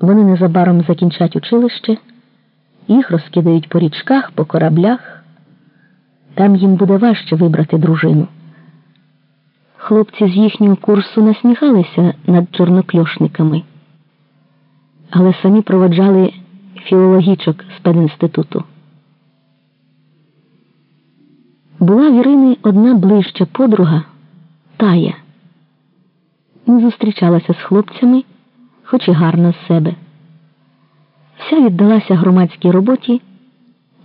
Вони незабаром закінчать училище, їх розкидають по річках, по кораблях. Там їм буде важче вибрати дружину. Хлопці з їхнього курсу насміхалися над чорнокльошниками, але самі проводжали філологічок з пединституту. Була в Ірини одна ближча подруга Тая. Не зустрічалася з хлопцями, хоч і гарна з себе. Вся віддалася громадській роботі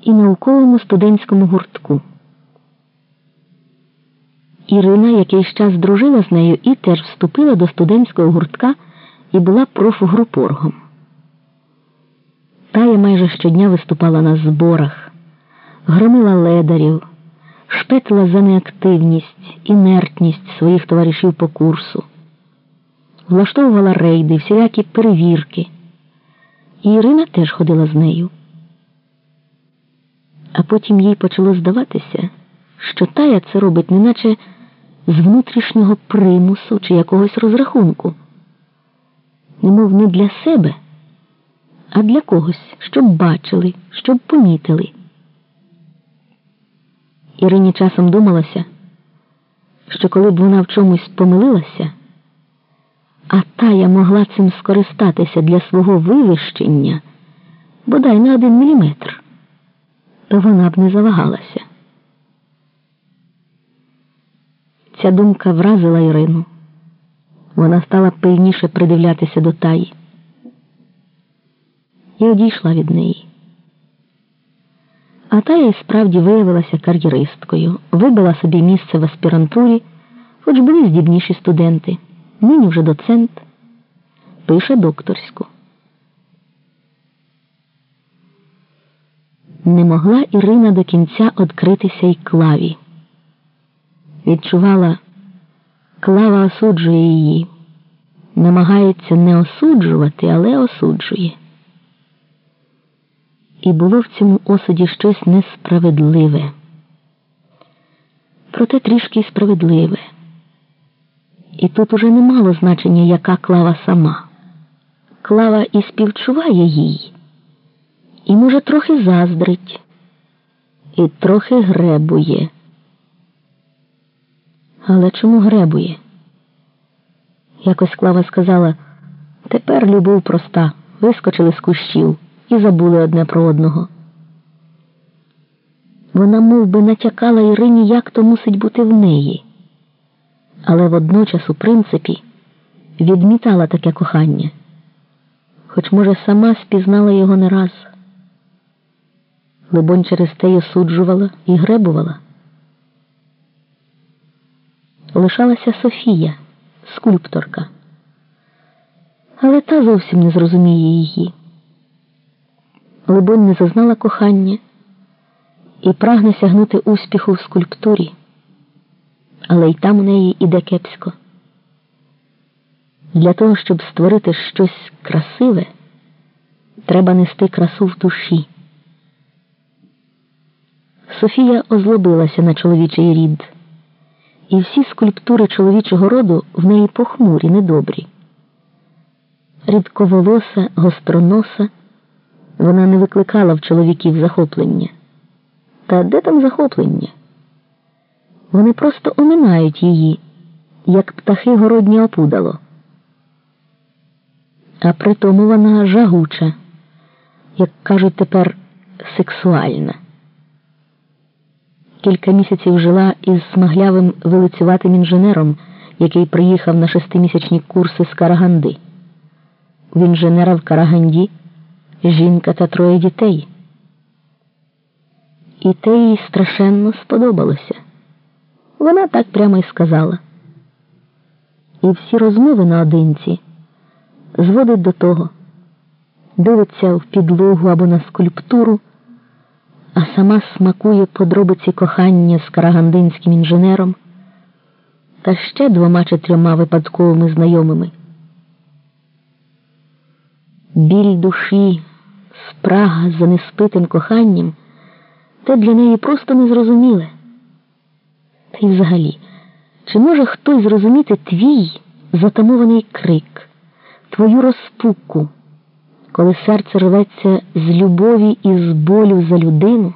і науковому студентському гуртку. Ірина якийсь час дружила з нею і теж вступила до студентського гуртка і була профгрупоргом. Тая майже щодня виступала на зборах, громила ледарів, шпетила за неактивність, інертність своїх товаришів по курсу, влаштовувала рейди, всілякі перевірки. І Ірина теж ходила з нею. А потім їй почало здаватися, що Тая це робить неначе з внутрішнього примусу чи якогось розрахунку, немов не для себе, а для когось, щоб бачили, щоб помітили. Ірині часом думалося, що коли б вона в чомусь помилилася, а тая могла цим скористатися для свого вивищення бодай на один міліметр, то вона б не завагалася. Ця думка вразила Ірину. Вона стала пильніше придивлятися до таї і одійшла від неї. А тая й справді виявилася кар'єристкою, вибила собі місце в аспірантурі, хоч були здібніші студенти. Нині вже доцент, пише докторську. Не могла Ірина до кінця відкритися й клаві. Відчувала, клава осуджує її, намагається не осуджувати, але осуджує. І було в цьому осуді щось несправедливе, проте трішки й справедливе. І тут уже не мало значення, яка клава сама. Клава і співчуває їй, і, може, трохи заздрить, і трохи гребує. Але чому гребує? Якось клава сказала тепер любов проста, вискочили з кущів і забули одне про одного. Вона мов би, натякала Ірині, як то мусить бути в неї, але водночас, у принципі, відмітала таке кохання, хоч, може, сама спізнала його не раз. Либонь через те й осуджувала і гребувала. Лишалася Софія, скульпторка, але та зовсім не зрозуміє її. Либонь не зазнала кохання і прагне сягнути успіху в скульптурі, але й там у неї іде кепсько. Для того, щоб створити щось красиве, треба нести красу в душі. Софія озлобилася на чоловічий рід, і всі скульптури чоловічого роду в неї похмурі, недобрі. Рідковолоса, гостроноса вона не викликала в чоловіків захоплення. Та де там захоплення? Вони просто оминають її, як птахи городнє опудало. А при тому вона жагуча, як кажуть тепер, сексуальна. Кілька місяців жила із смаглявим вилицюватим інженером, який приїхав на шестимісячні курси з Караганди. В інженера в Караганді жінка та троє дітей. І те їй страшенно сподобалося. Вона так прямо й сказала. І всі розмови наодинці зводить до того, дивиться в підлогу або на скульптуру, а сама смакує подробиці кохання з карагандинським інженером та ще двома чи трьома випадковими знайомими. Біль душі, спрага за неспитим коханням те для неї просто незрозуміле. Та й взагалі, чи може хтось зрозуміти твій затамований крик, твою розпуку? коли серце рветься з любові і з болю за людину.